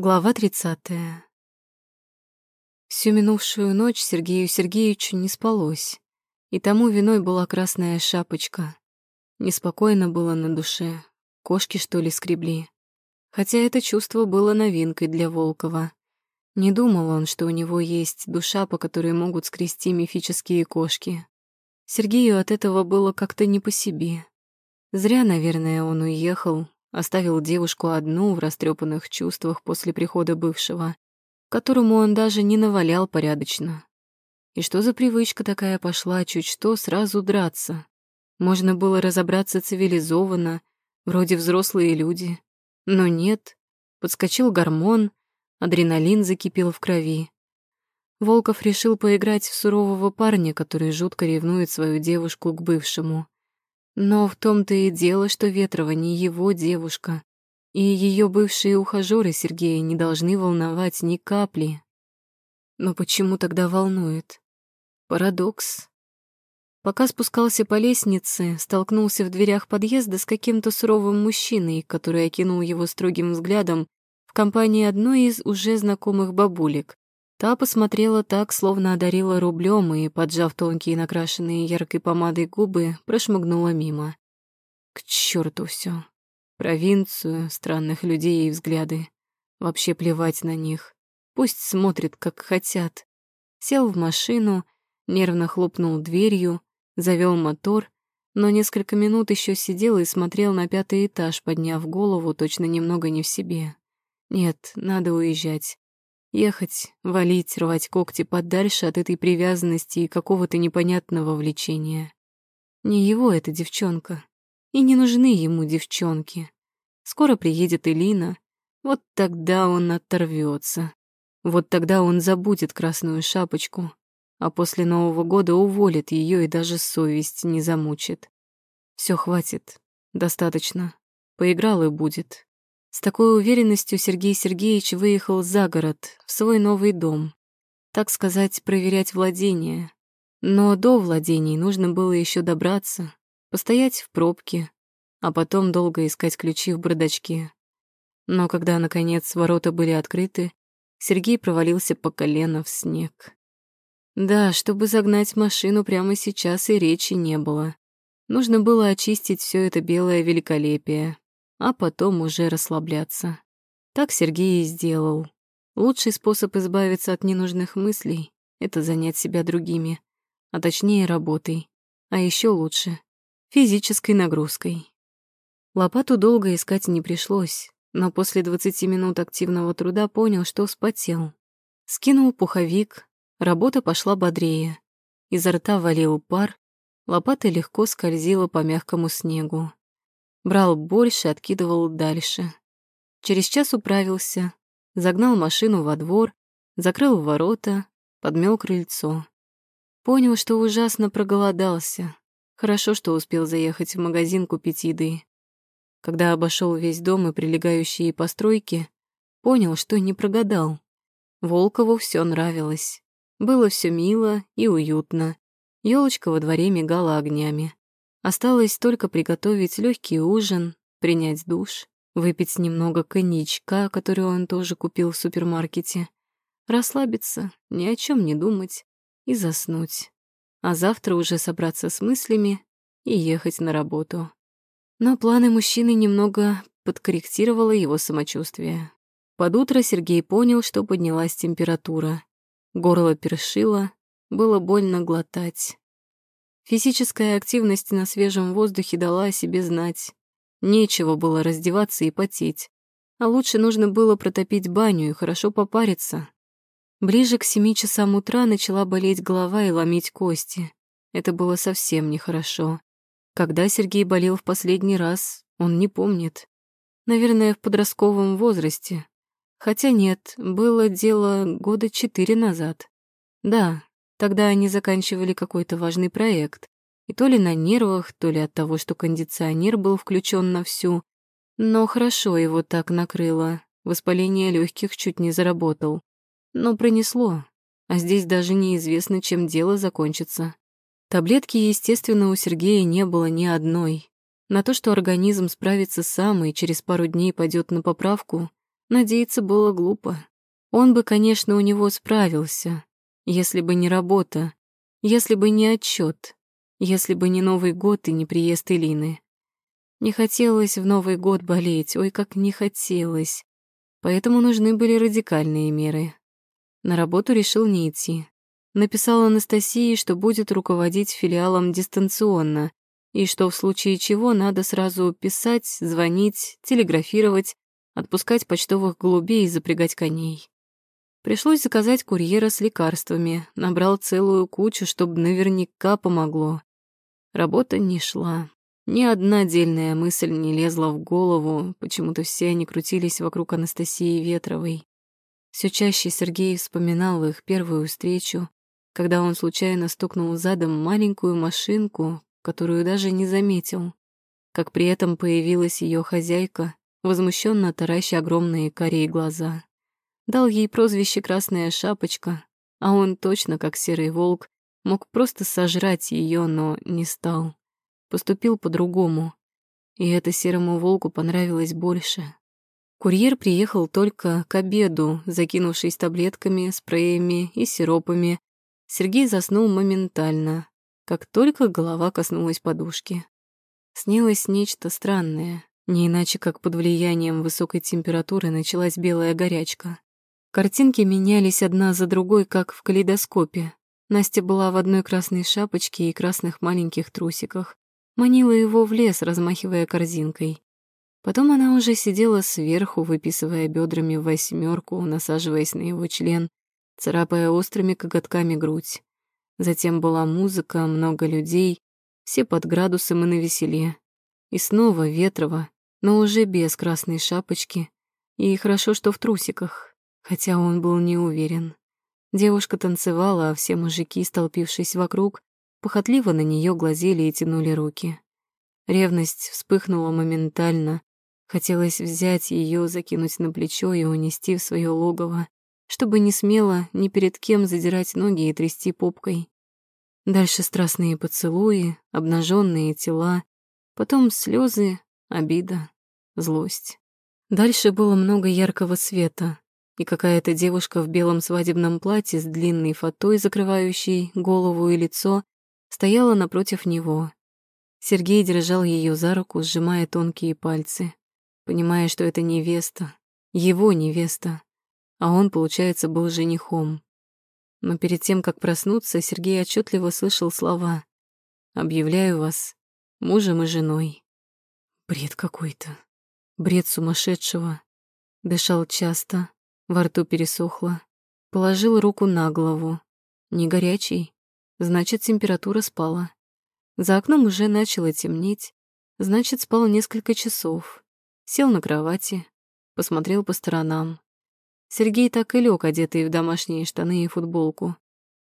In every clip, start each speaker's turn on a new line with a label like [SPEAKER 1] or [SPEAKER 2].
[SPEAKER 1] Глава 30. Всю минувшую ночь Сергею Сергеевичу не спалось, и тому виной была красная шапочка. Неспокойно было на душе, кошки, что ли, скребли. Хотя это чувство было новинкой для Волкова. Не думал он, что у него есть душа, по которой могут скрести мифические кошки. Сергею от этого было как-то не по себе. Зря, наверное, он уехал, Оставил девушку одну в растрепанных чувствах после прихода бывшего, которому он даже не навалял порядочно. И что за привычка такая пошла, чуть что, сразу драться? Можно было разобраться цивилизованно, вроде взрослые люди. Но нет, подскочил гормон, адреналин закипел в крови. Волков решил поиграть в сурового парня, который жутко ревнует свою девушку к бывшему. Но в том-то и дело, что Ветрова не его девушка, и ее бывшие ухажеры Сергея не должны волновать ни капли. Но почему тогда волнует? Парадокс. Пока спускался по лестнице, столкнулся в дверях подъезда с каким-то суровым мужчиной, который окинул его строгим взглядом в компании одной из уже знакомых бабулек. Та посмотрела так, словно одарила рублем и, поджав тонкие накрашенные яркой помадой губы, прошмыгнула мимо. К черту все. Провинцию, странных людей и взгляды. Вообще плевать на них. Пусть смотрят, как хотят. Сел в машину, нервно хлопнул дверью, завел мотор, но несколько минут еще сидел и смотрел на пятый этаж, подняв голову, точно немного не в себе. Нет, надо уезжать. Ехать, валить, рвать когти подальше от этой привязанности и какого-то непонятного влечения. Не его эта девчонка. И не нужны ему девчонки. Скоро приедет Элина. Вот тогда он оторвется. Вот тогда он забудет красную шапочку, а после Нового года уволит ее и даже совесть не замучит. Все хватит. Достаточно. Поиграл и будет. С такой уверенностью Сергей Сергеевич выехал за город, в свой новый дом. Так сказать, проверять владение. Но до владений нужно было еще добраться, постоять в пробке, а потом долго искать ключи в бардачке. Но когда, наконец, ворота были открыты, Сергей провалился по колено в снег. Да, чтобы загнать машину прямо сейчас и речи не было. Нужно было очистить все это белое великолепие, а потом уже расслабляться. Так Сергей и сделал. Лучший способ избавиться от ненужных мыслей — это занять себя другими, а точнее работой. А еще лучше — физической нагрузкой. Лопату долго искать не пришлось, но после 20 минут активного труда понял, что вспотел. Скинул пуховик, работа пошла бодрее. Изо рта валил пар, лопата легко скользила по мягкому снегу. Брал больше, откидывал дальше. Через час управился, загнал машину во двор, закрыл ворота, подмел крыльцо. Понял, что ужасно проголодался. Хорошо, что успел заехать в магазин купить еды. Когда обошел весь дом и прилегающие постройки, понял, что не прогадал. Волкову все нравилось. Было все мило и уютно. Елочка во дворе мигала огнями. Осталось только приготовить легкий ужин, принять душ, выпить немного коньячка, который он тоже купил в супермаркете, расслабиться, ни о чем не думать и заснуть. А завтра уже собраться с мыслями и ехать на работу. Но планы мужчины немного подкорректировало его самочувствие. Под утро Сергей понял, что поднялась температура. Горло першило, было больно глотать. Физическая активность на свежем воздухе дала о себе знать. Нечего было раздеваться и потеть. А лучше нужно было протопить баню и хорошо попариться. Ближе к семи часам утра начала болеть голова и ломить кости. Это было совсем нехорошо. Когда Сергей болел в последний раз, он не помнит. Наверное, в подростковом возрасте. Хотя нет, было дело года четыре назад. Да, Тогда они заканчивали какой-то важный проект. И то ли на нервах, то ли от того, что кондиционер был включен на всю. Но хорошо его так накрыло. Воспаление легких чуть не заработал. Но пронесло. А здесь даже неизвестно, чем дело закончится. Таблетки, естественно, у Сергея не было ни одной. На то, что организм справится сам и через пару дней пойдет на поправку, Надеяться было глупо. Он бы, конечно, у него справился, если бы не работа, если бы не отчет, если бы не Новый год и не приезд Элины. Не хотелось в Новый год болеть, ой, как не хотелось. Поэтому нужны были радикальные меры. На работу решил не идти. Написал Анастасии, что будет руководить филиалом дистанционно, и что в случае чего надо сразу писать, звонить, телеграфировать, отпускать почтовых голубей и запрягать коней. Пришлось заказать курьера с лекарствами, набрал целую кучу, чтобы наверняка помогло. Работа не шла. Ни одна отдельная мысль не лезла в голову, почему-то все они крутились вокруг Анастасии Ветровой. Все чаще Сергей вспоминал их первую встречу, когда он случайно стукнул задом маленькую машинку, которую даже не заметил, как при этом появилась ее хозяйка, возмущенно тараща огромные карие глаза. Дал ей прозвище «Красная шапочка», а он точно, как серый волк, мог просто сожрать ее, но не стал поступил по-другому. И это серому волку понравилось больше. Курьер приехал только к обеду, закинувшись таблетками, спреями и сиропами. Сергей заснул моментально, как только голова коснулась подушки. Снилось нечто странное, не иначе как под влиянием высокой температуры началась белая горячка. Картинки менялись одна за другой, как в калейдоскопе. Настя была в одной красной шапочке и красных маленьких трусиках манила его в лес, размахивая корзинкой. Потом она уже сидела сверху, выписывая бедрами восьмерку, насаживаясь на его член, царапая острыми коготками грудь. Затем была музыка, много людей, все под градусом и навеселе. И снова Ветрова, но уже без красной шапочки. И хорошо, что в трусиках, хотя он был не уверен. Девушка танцевала, а все мужики, столпившись вокруг, похотливо на нее глазели и тянули руки. Ревность вспыхнула моментально. Хотелось взять ее, закинуть на плечо и унести в свое логово, чтобы не смело ни перед кем задирать ноги и трясти попкой. Дальше страстные поцелуи, обнаженные тела, потом слезы, обида, злость. Дальше было много яркого света, и какая-то девушка в белом свадебном платье с длинной фатой, закрывающей голову и лицо, стояла напротив него. Сергей держал ее за руку, сжимая тонкие пальцы, понимая, что это невеста, его невеста, а он, получается, был женихом. Но перед тем, как проснуться, Сергей отчетливо слышал слова «Объявляю вас мужем и женой». Бред какой-то. Бред сумасшедшего. Дышал часто, во рту пересохло. Положил руку на голову. Не горячий, Значит, температура спала. За окном уже начало темнеть. Значит, спал несколько часов. Сел на кровати, посмотрел по сторонам. Сергей так и лег, одетый в домашние штаны и футболку.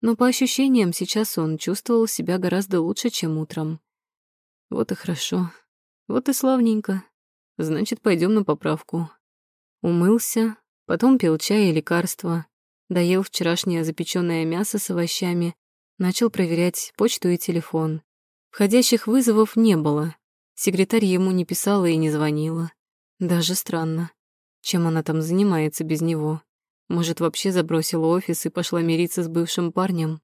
[SPEAKER 1] Но по ощущениям сейчас он чувствовал себя гораздо лучше, чем утром. Вот и хорошо. Вот и славненько. Значит, пойдем на поправку. Умылся, потом пил чай и лекарства, доел вчерашнее запеченное мясо с овощами Начал проверять почту и телефон. Входящих вызовов не было. Секретарь ему не писала и не звонила. Даже странно. Чем она там занимается без него? Может, вообще забросила офис и пошла мириться с бывшим парнем?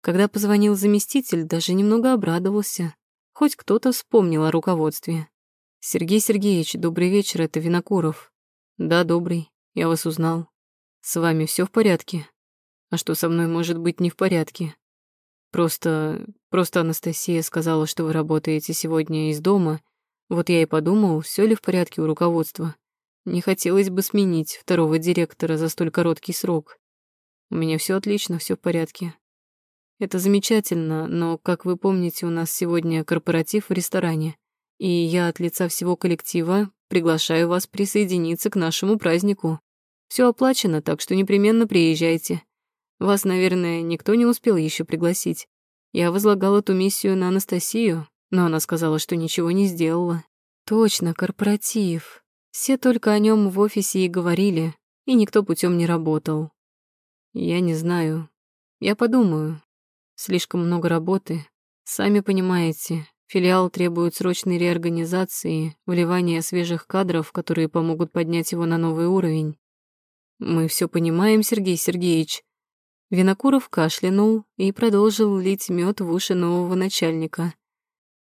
[SPEAKER 1] Когда позвонил заместитель, даже немного обрадовался. Хоть кто-то вспомнил о руководстве. «Сергей Сергеевич, добрый вечер, это Винокуров». «Да, добрый, я вас узнал. С вами все в порядке? А что со мной может быть не в порядке?» Просто... просто Анастасия сказала, что вы работаете сегодня из дома. Вот я и подумал, все ли в порядке у руководства. Не хотелось бы сменить второго директора за столь короткий срок. У меня все отлично, все в порядке. Это замечательно, но, как вы помните, у нас сегодня корпоратив в ресторане, и я от лица всего коллектива приглашаю вас присоединиться к нашему празднику. Все оплачено, так что непременно приезжайте. Вас, наверное, никто не успел еще пригласить. Я возлагал эту миссию на Анастасию, но она сказала, что ничего не сделала. Точно, корпоратив. Все только о нем в офисе и говорили, и никто путем не работал. Я не знаю. Я подумаю. Слишком много работы. Сами понимаете, Филиал требует срочной реорганизации, вливания свежих кадров, которые помогут поднять его на новый уровень. Мы все понимаем, Сергей Сергеевич. Винокуров кашлянул и продолжил лить мед в уши нового начальника.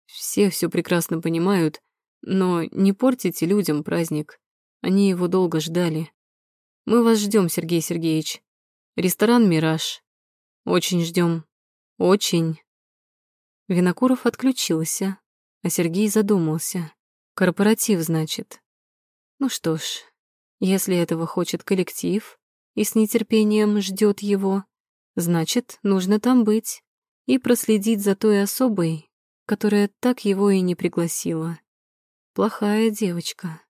[SPEAKER 1] Все все прекрасно понимают, но не портите людям праздник. Они его долго ждали. Мы вас ждем, Сергей Сергеевич. Ресторан «Мираж». Очень ждем. Очень. Винокуров отключился, а Сергей задумался. Корпоратив, значит. Ну что ж, если этого хочет коллектив и с нетерпением ждет его, значит, нужно там быть и проследить за той особой, которая так его и не пригласила. Плохая девочка.